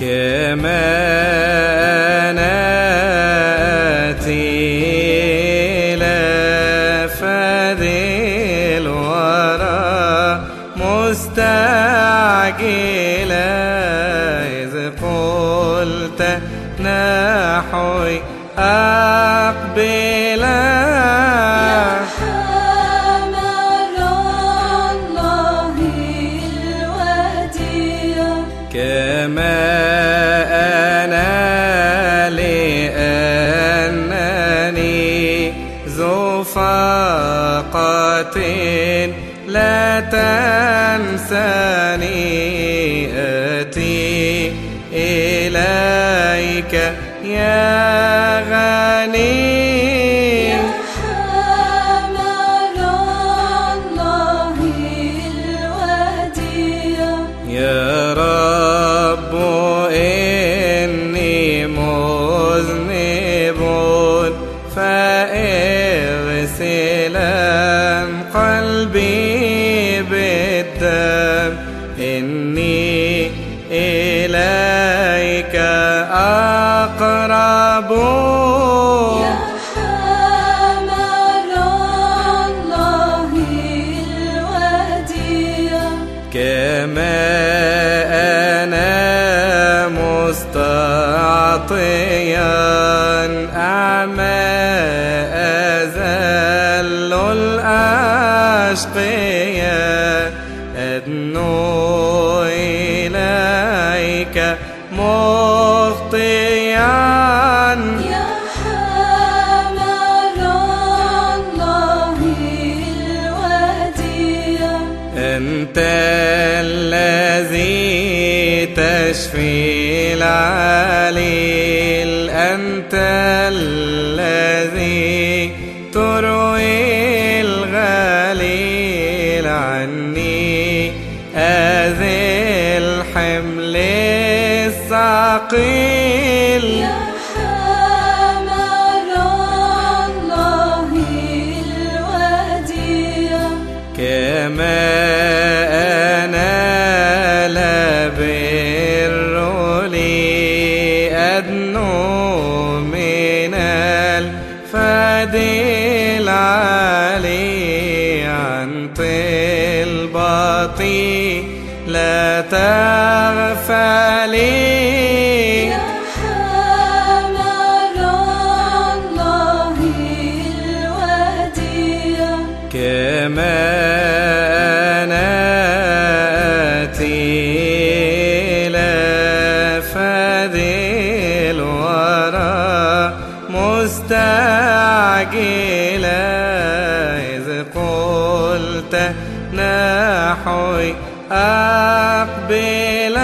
كما ناتي لفذ الورى مستعجلا إذ قلت نحوي أقبلا. حمل الله الوديع. كما فاقة لا تنساني أتي إليك يا غني. فاغسلا قلبي بالدم. إني إليك أقرب. يا الله الوديع. كما الأشقياء أدنو إليك مخطيا يا حمل الله الوديع. أنت الذي تشفي العليل أنت الذي تروي الحمل الثقيل. يا حمل الله الوديع. كما أنا لبر لي أدنو من الفد العالي عن طلبتي لا تغفلي. يا حمل الله الوديع. كما نأتي الورى مستعجلا. إذ قلت نحوي أقبلا